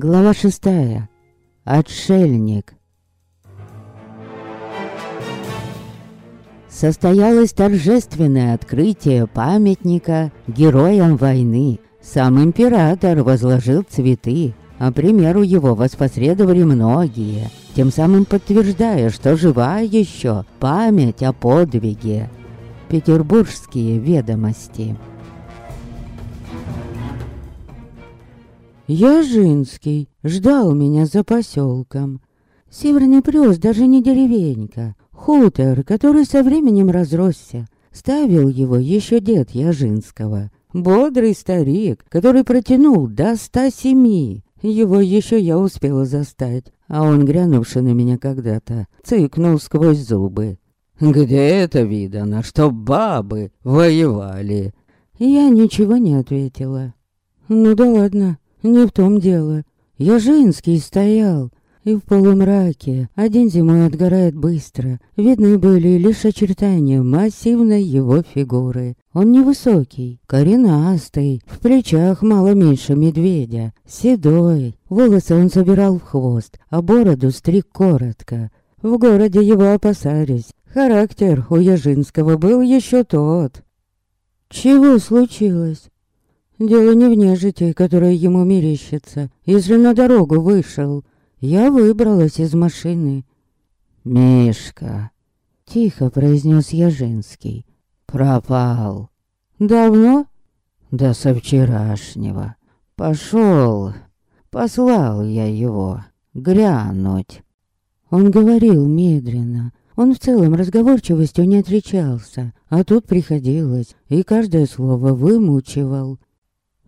Глава шестая. Отшельник. Состоялось торжественное открытие памятника героям войны. Сам император возложил цветы, а примеру его воспосредовали многие, тем самым подтверждая, что жива еще память о подвиге. Петербургские ведомости. Яжинский ждал меня за поселком. Северный плюс даже не деревенька. Хутор, который со временем разросся. Ставил его еще дед Яжинского. Бодрый старик, который протянул до ста семи. Его еще я успела застать, а он, глянувший на меня когда-то, цыкнул сквозь зубы. «Где это видано, что бабы воевали?» Я ничего не ответила. «Ну да ладно, не в том дело. Я женский стоял, и в полумраке один зимой отгорает быстро. Видны были лишь очертания массивной его фигуры. Он невысокий, коренастый, в плечах мало меньше медведя, седой. Волосы он собирал в хвост, а бороду стриг коротко. В городе его опасались. Характер у Яжинского был еще тот. Чего случилось? Дело не в нежити, которая ему мерещится. Если на дорогу вышел, я выбралась из машины. «Мишка», — тихо произнес Яжинский, — «пропал». «Давно?» «Да со вчерашнего. Пошел. Послал я его. Глянуть». Он говорил медленно. Он в целом разговорчивостью не отличался, а тут приходилось, и каждое слово вымучивал.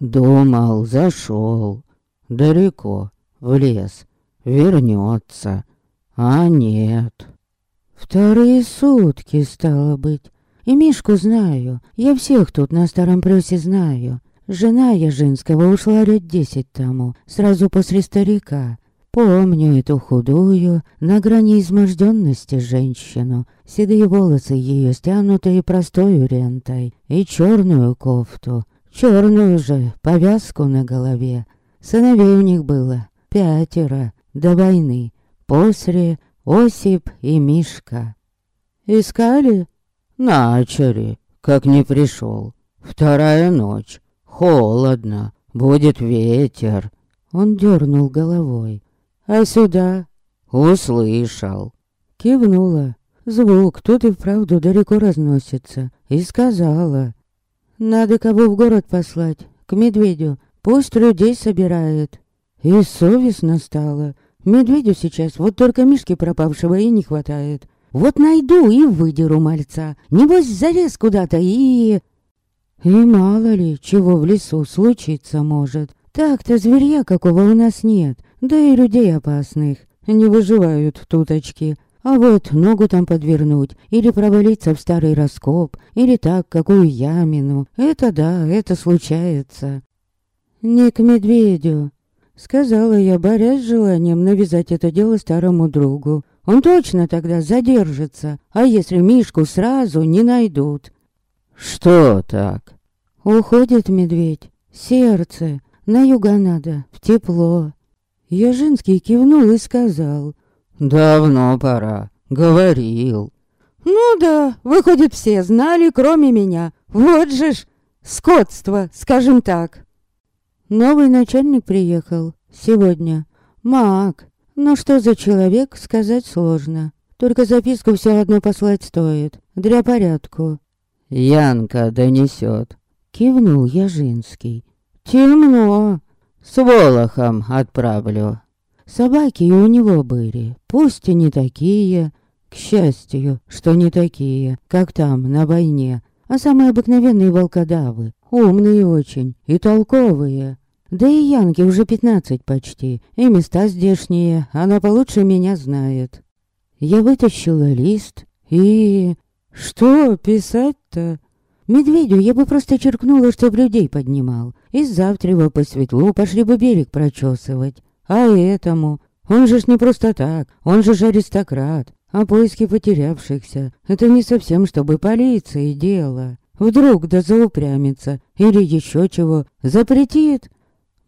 Думал, зашел. Далеко, в лес. Вернется. А нет. Вторые сутки, стало быть. И Мишку знаю. Я всех тут на Старом Прёсе знаю. Жена я женского ушла лет десять тому, сразу после старика. Помню эту худую, на грани изможденности женщину, седые волосы ее стянутые простой рентой и черную кофту, черную же повязку на голове. Сыновей у них было пятеро до войны, после Осип и Мишка. Искали? Начали, как не пришел. Вторая ночь, холодно, будет ветер. Он дернул головой. А сюда? Услышал. Кивнула. Звук тут и вправду далеко разносится. И сказала. Надо кого в город послать, к медведю. Пусть людей собирает. И совестно стало. Медведю сейчас вот только Мишки пропавшего и не хватает. Вот найду и выдеру мальца. Небось, залез куда-то и... И мало ли, чего в лесу случиться может. Так-то зверья какого у нас нет, да и людей опасных. Не выживают туточки. А вот ногу там подвернуть, или провалиться в старый раскоп, или так, какую ямину. Это да, это случается. Не к медведю, сказала я, борясь с желанием навязать это дело старому другу. Он точно тогда задержится, а если Мишку сразу не найдут? Что так? Уходит медведь. Сердце. На юга надо, в тепло. Яжинский кивнул и сказал. «Давно пора. Говорил». «Ну да, выходит, все знали, кроме меня. Вот же ж, скотство, скажем так». Новый начальник приехал. Сегодня. Маг. Но что за человек, сказать сложно. Только записку все одно послать стоит. Для порядку. «Янка донесет», — кивнул Яжинский. «Темно. С Волохом отправлю». Собаки у него были, пусть и не такие, к счастью, что не такие, как там, на войне, а самые обыкновенные волкодавы, умные очень и толковые. Да и Янки уже пятнадцать почти, и места здешние, она получше меня знает. Я вытащила лист и... Что писать-то? Медведю я бы просто черкнула, чтоб людей поднимал. И завтра по светлу пошли бы берег прочесывать. А этому? Он же ж не просто так, он же ж аристократ. А поиски потерявшихся — это не совсем чтобы полиции дело. Вдруг да заупрямится или еще чего запретит.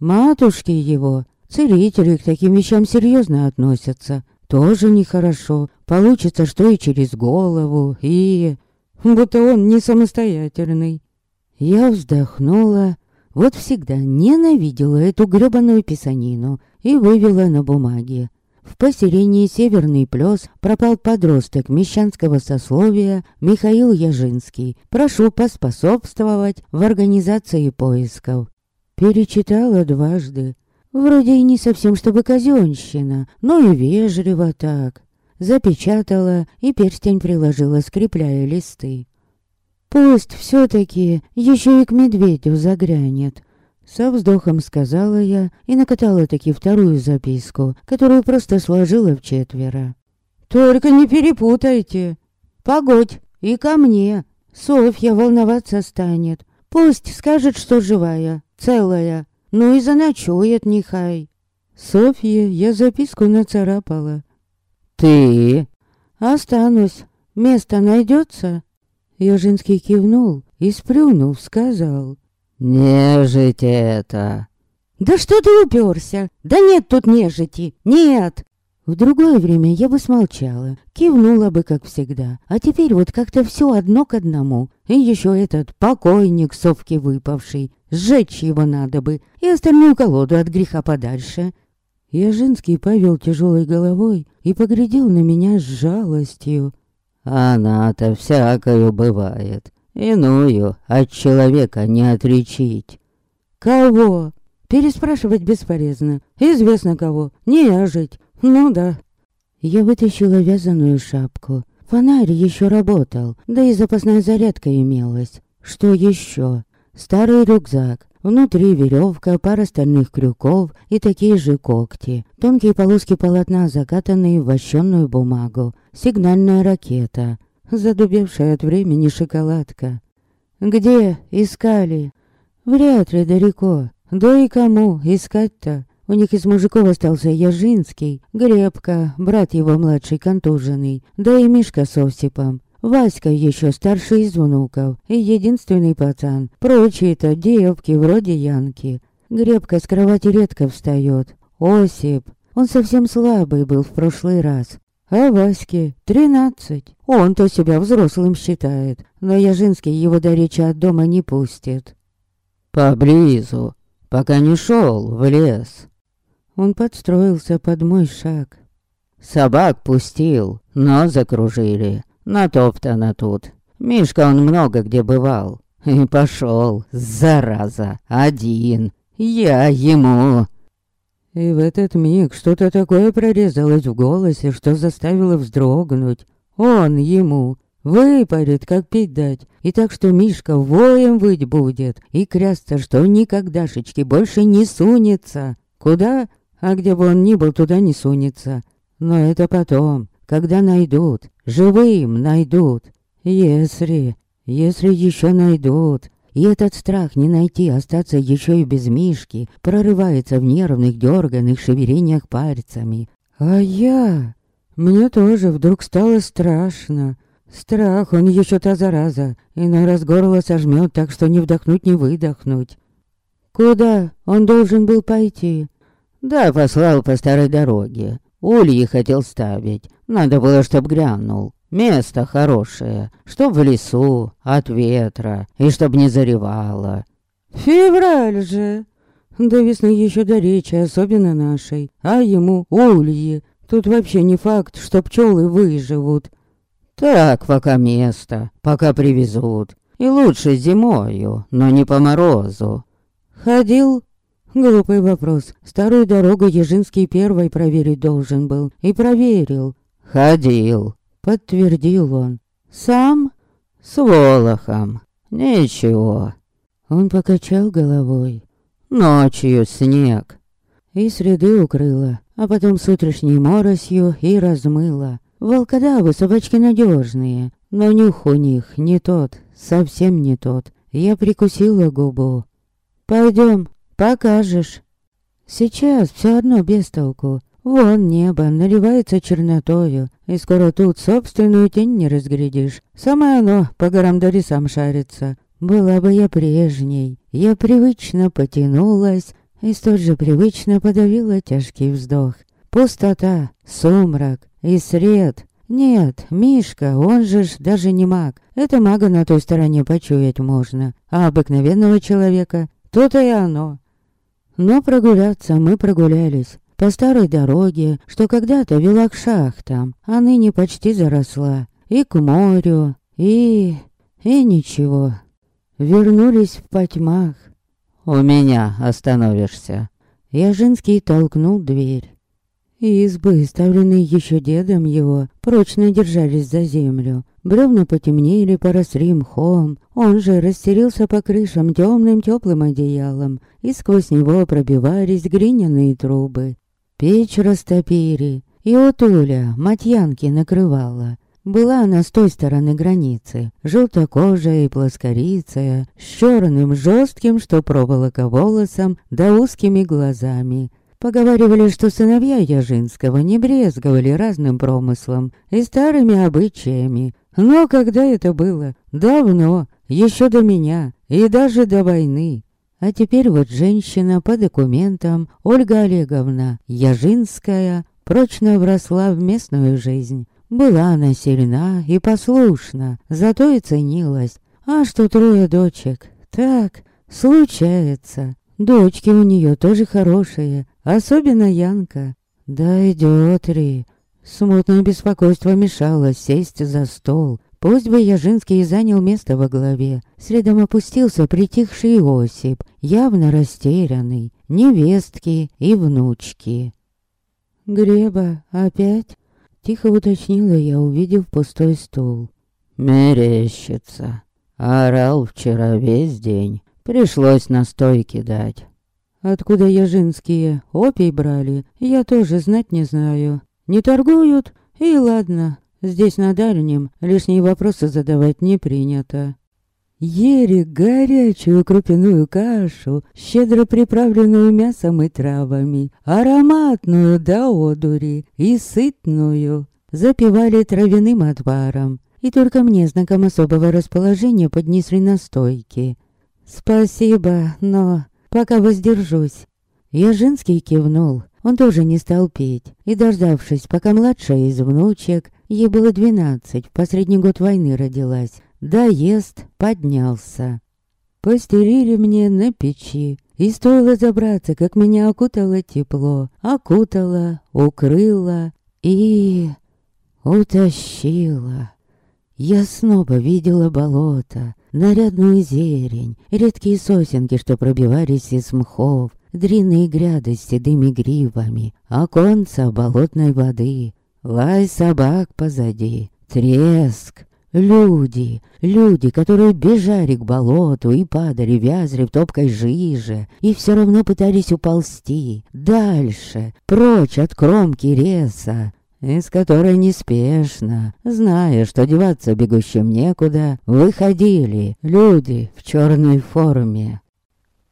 Матушке его Целители к таким вещам серьезно относятся. Тоже нехорошо. Получится, что и через голову, и... Будто он не самостоятельный. Я вздохнула. Вот всегда ненавидела эту грёбаную писанину и вывела на бумаге. В поселении Северный Плес пропал подросток мещанского сословия Михаил Яжинский. Прошу поспособствовать в организации поисков. Перечитала дважды. Вроде и не совсем чтобы казенщина, но и вежливо так. Запечатала и перстень приложила, скрепляя листы. Пусть все-таки еще и к медведю загрянет. Со вздохом сказала я и накатала таки вторую записку, которую просто сложила в четверо. «Только не перепутайте. Погодь, и ко мне. Софья волноваться станет. Пусть скажет, что живая, целая. Ну и заночует нехай». Софье я записку нацарапала. «Ты?» «Останусь. Место найдется?» Ежинский кивнул и, сплюнув, сказал. «Нежить это!» «Да что ты уперся? Да нет тут нежити! Нет!» В другое время я бы смолчала, кивнула бы, как всегда. А теперь вот как-то все одно к одному. И еще этот покойник совки выпавший. Сжечь его надо бы. И остальную колоду от греха подальше. Яжинский повел тяжелой головой и поглядел на меня с жалостью. «Она-то всякою бывает. Иную от человека не отличить. Кого? Переспрашивать бесполезно. Известно кого. Не жить. Ну да. Я вытащила вязаную шапку. Фонарь еще работал, да и запасная зарядка имелась. Что еще? Старый рюкзак. Внутри веревка, пара стальных крюков и такие же когти. Тонкие полоски полотна, закатанные в вощенную бумагу. Сигнальная ракета задубевшая от времени шоколадка. Где искали? Вряд ли далеко. Да и кому искать-то? У них из мужиков остался Яжинский, Гребка, брат его младший контуженный, да и Мишка с Осипом. Васька еще старший из внуков и единственный пацан. Прочие-то девки вроде Янки. Гребка с кровати редко встает. Осип. Он совсем слабый был в прошлый раз. А Ваське тринадцать. Он-то себя взрослым считает, но Яжинский его до речи от дома не пустит. Поблизу, пока не шел в лес. Он подстроился под мой шаг. Собак пустил, но закружили. Натоптано тут. Мишка он много где бывал. И пошел, зараза, один. Я ему и в этот миг что-то такое прорезалось в голосе, что заставило вздрогнуть. Он ему выпарит, как пить дать, и так что Мишка воем выть будет, и крясться, что никогдашечки больше не сунется. Куда? А где бы он ни был, туда не сунется. Но это потом, когда найдут, живым найдут. Если, если еще найдут. И этот страх не найти, остаться еще и без Мишки, прорывается в нервных, дерганных шевелениях пальцами. А я... Мне тоже вдруг стало страшно. Страх, он еще та зараза, иной раз горло сожмет так, что не вдохнуть, не выдохнуть. Куда он должен был пойти? Да, послал по старой дороге. Ульи хотел ставить. Надо было, чтоб грянул. Место хорошее, чтоб в лесу, от ветра, и чтоб не заревало. Февраль же. До весны еще до речи, особенно нашей. А ему ульи. Тут вообще не факт, что пчелы выживут. Так, пока место, пока привезут. И лучше зимою, но не по морозу. Ходил? Глупый вопрос. Старую дорогу Ежинский первой проверить должен был. И проверил. Ходил. Подтвердил он. Сам? С Волохом. Ничего. Он покачал головой. Ночью снег. И среды укрыла, а потом с утренней моросью и размыла. Волкодавы собачки надежные, но нюх у них не тот, совсем не тот. Я прикусила губу. Пойдем, покажешь. Сейчас все одно без толку. Вон небо наливается чернотою, и скоро тут собственную тень не разглядишь. Самое оно по горам да лесам шарится. Была бы я прежней, я привычно потянулась и столь же привычно подавила тяжкий вздох. Пустота, сумрак и сред. Нет, Мишка, он же ж даже не маг. Это мага на той стороне почуять можно. А обыкновенного человека, то-то и оно. Но прогуляться мы прогулялись. По старой дороге, что когда-то вела к шахтам, а ныне почти заросла. И к морю, и... и ничего. Вернулись в потьмах. «У меня остановишься». Яжинский толкнул дверь. Избы, ставленные еще дедом его, прочно держались за землю. Бревна потемнели, поросли мхом. Он же растерился по крышам темным теплым одеялом, и сквозь него пробивались глиняные трубы. Печь растопили, и Утуля матьянки накрывала. Была она с той стороны границы, желтокожая и плоскорицая, с черным жестким, что проволока волосом, да узкими глазами. Поговаривали, что сыновья Яжинского не брезговали разным промыслом и старыми обычаями. Но когда это было? Давно, еще до меня и даже до войны. А теперь вот женщина по документам, Ольга Олеговна Яжинская, прочно вросла в местную жизнь. Была она сильна и послушна, зато и ценилась. А что трое дочек? Так, случается. Дочки у нее тоже хорошие, особенно Янка. Да идет Ри. Смутное беспокойство мешало сесть за стол. Пусть бы Яжинский занял место во главе. Следом опустился притихший Осип, явно растерянный, невестки и внучки. «Греба, опять?» Тихо уточнила я, увидев пустой стул. «Мерещится. Орал вчера весь день. Пришлось на стойке дать». «Откуда яжинские? Опий брали? Я тоже знать не знаю. Не торгуют? И ладно. Здесь на дальнем лишние вопросы задавать не принято». Ели горячую крупяную кашу, щедро приправленную мясом и травами, ароматную до одури и сытную. Запивали травяным отваром, и только мне знаком особого расположения поднесли настойки. «Спасибо, но пока воздержусь». Я женский кивнул, он тоже не стал петь, и, дождавшись, пока младшая из внучек, ей было двенадцать, в последний год войны родилась, доест, поднялся. Постелили мне на печи, и стоило забраться, как меня окутало тепло, окутало, укрыло и... утащило. Я снова видела болото, нарядную зелень, редкие сосенки, что пробивались из мхов, длинные гряды с седыми гривами, оконца болотной воды, лай собак позади, треск, Люди, люди, которые бежали к болоту и падали, вязли в топкой жиже, и все равно пытались уползти дальше, прочь от кромки леса, из которой неспешно, зная, что деваться бегущим некуда, выходили люди в черной форме.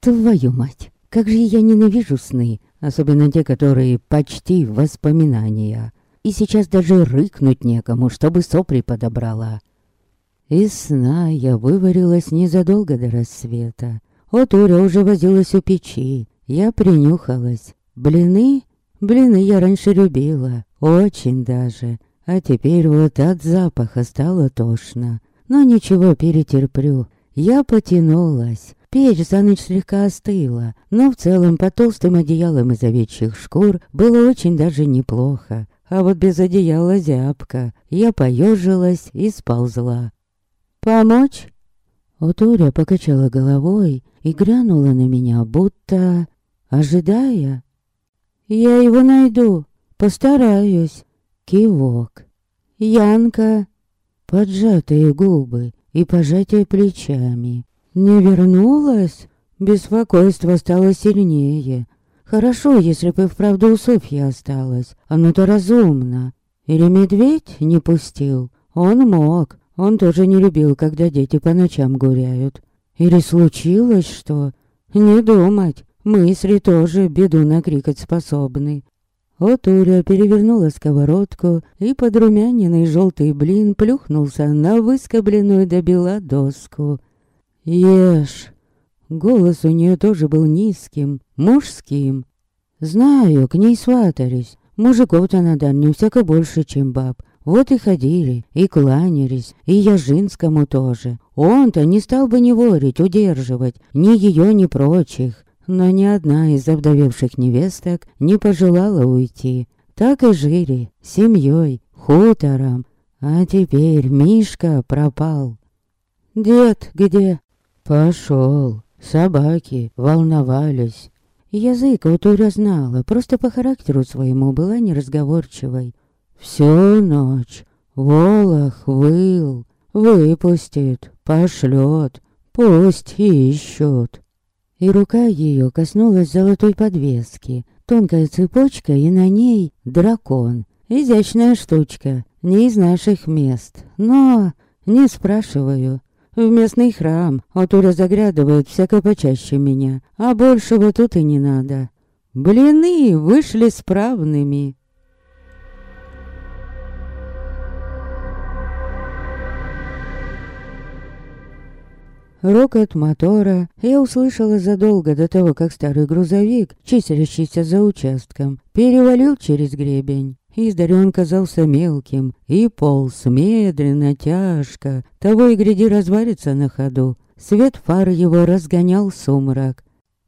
Твою мать, как же я ненавижу сны, особенно те, которые почти воспоминания. И сейчас даже рыкнуть некому, чтобы сопли подобрала. Из сна я выварилась незадолго до рассвета. Отура уже возилась у печи. Я принюхалась. Блины? Блины я раньше любила. Очень даже. А теперь вот от запаха стало тошно. Но ничего, перетерплю. Я потянулась. Печь за ночь слегка остыла, но в целом под толстым одеялом из овечьих шкур было очень даже неплохо. А вот без одеяла зябко. Я поежилась и сползла. «Помочь?» Утуря покачала головой и грянула на меня, будто ожидая. «Я его найду, постараюсь». Кивок. «Янка». Поджатые губы и пожатие плечами. «Не вернулась?» Беспокойство стало сильнее. Хорошо, если бы вправду у Софьи осталось. Оно-то разумно. Или медведь не пустил? Он мог. Он тоже не любил, когда дети по ночам гуляют. Или случилось что? Не думать. Мысли тоже беду накрикать способны. Вот Уля перевернула сковородку, и подрумяненный желтый блин плюхнулся на выскобленную до бела доску. «Ешь!» Голос у нее тоже был низким, мужским. Знаю, к ней сватались. Мужиков-то на Дальнем всяко больше, чем баб. Вот и ходили, и кланялись, и Яжинскому тоже. Он-то не стал бы не ворить, удерживать, ни ее, ни прочих. Но ни одна из овдовевших невесток не пожелала уйти. Так и жили, семьей, хутором. А теперь Мишка пропал. Дед где? Пошел. Собаки волновались. Язык у Туря знала, просто по характеру своему была неразговорчивой. Всю ночь Волох выл, выпустит, пошлет, пусть ищут. И рука ее коснулась золотой подвески, тонкая цепочка, и на ней дракон. Изящная штучка, не из наших мест, но не спрашиваю. В местный храм оттуда заглядывают всяко почаще меня, а большего тут и не надо. Блины вышли справными. Рокот мотора я услышала задолго до того, как старый грузовик, числящийся за участком, перевалил через гребень. Издали он казался мелким и полз медленно, тяжко, того и гряди разварится на ходу. Свет фар его разгонял сумрак.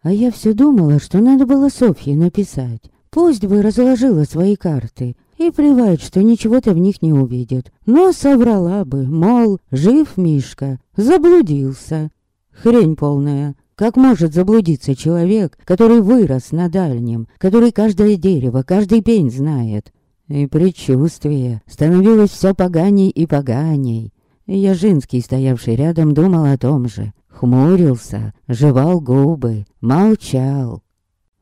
А я все думала, что надо было Софье написать. Пусть бы разложила свои карты, и плевать, что ничего-то в них не увидит. Но соврала бы, мол, жив Мишка, заблудился. Хрень полная. Как может заблудиться человек, который вырос на дальнем, который каждое дерево, каждый пень знает? И предчувствие становилось все поганей и поганей. Яжинский, стоявший рядом, думал о том же. Хмурился, жевал губы, молчал.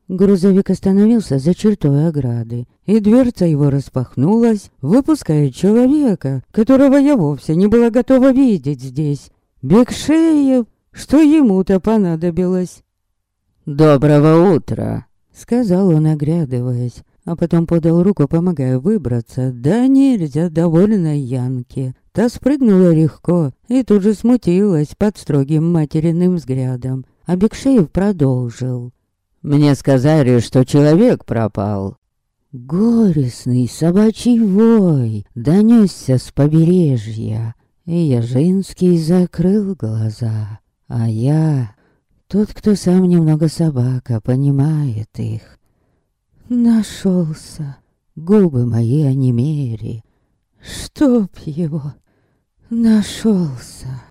Грузовик остановился за чертой ограды, и дверца его распахнулась, выпуская человека, которого я вовсе не была готова видеть здесь. Бекшеев, что ему-то понадобилось. «Доброго утра», — сказал он, оглядываясь, а потом подал руку, помогая выбраться, да нельзя довольной Янке. Та спрыгнула легко и тут же смутилась под строгим материным взглядом. А Бекшеев продолжил. Мне сказали, что человек пропал. Горестный собачий вой донесся с побережья, и Яжинский закрыл глаза, а я... Тот, кто сам немного собака, понимает их. Нашелся. Губы мои онемели. Чтоб его нашелся.